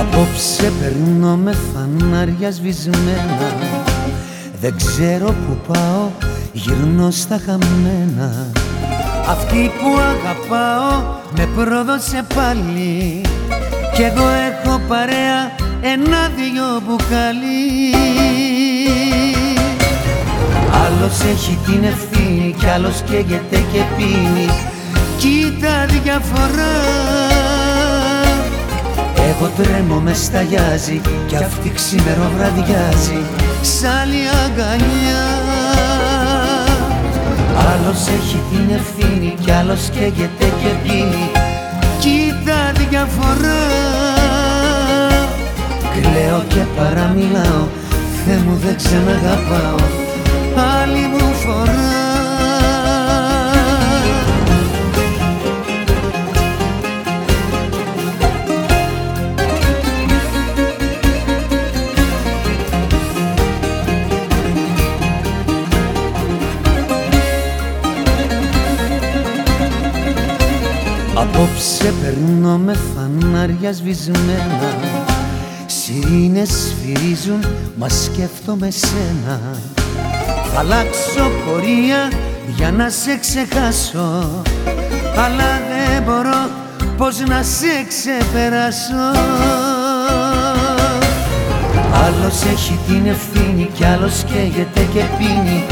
Απόψε περνώ με φανάρια σβησμένα. Δεν ξέρω που πάω, γυρνώ στα χαμένα. Αυτή που αγαπάω με πρόδωσε πάλι. Κι εγώ έχω παρέα ένα-δυο μπουκάλι. Άλλος έχει την ευθύνη κι άλλος καίγεται και πίνει. Κοίτα διαφορά εγώ τρέμω μες σταγιάζει κι αυτή ξημεροβραδιάζει σ' άλλη αγκαλιά. Άλλος έχει την ευθύνη κι άλλος καίγεται και πίνει. Κοίτα διαφορά. Κλαίω και παραμιλάω. Θεέ μου δεν ξαναγαπάω. Άλλη μου φορά Απόψε περνώ με φανάρια σβησμένα. Σιρήνες σφυρίζουν, μας σκέφτομαι σένα. Θα αλλάξω πορεία για να σε ξεχάσω. Αλλά δεν μπορώ πως να σε ξεπεράσω. Άλλος έχει την ευθύνη κι άλλος καίγεται και πίνει.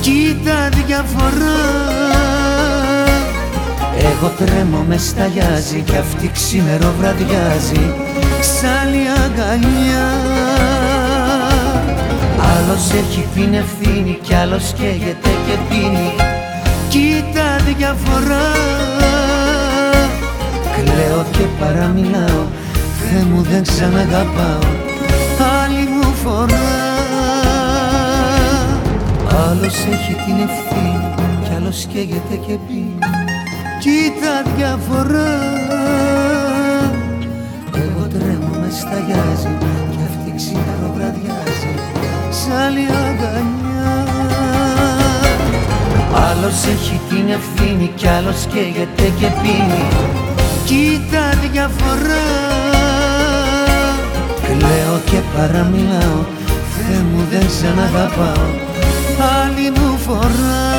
Κοίτα διαφορά εγώ τρέμω με σταγιάζει κι αυτή ξήμερο βραδιάζει Σ' άλλη αγκαλιά. Άλλος έχει την ευθύνη κι άλλος καίγεται και πίνει. Κοίτα διαφορά. Κλαίω και παραμιλάω Θεέ μου δεν ξαναγαπάω. Άλλη μου φορά. Άλλος έχει την ευθύνη κι άλλος καίγεται και πίνει Κοίτα διαφορά. Εγώ τρέμω μες σταγιάζει Κι αυτή ξύχαρο βραδιάζει Σ' άλλη αγκαλιά. Άλλος έχει την ευθύνη κι άλλος καίγεται και πίνει. Κοίτα διαφορά. Κλαίω και παραμιλάω Θεέ μου δεν ξαναγαπάω Άλλη μου φοράς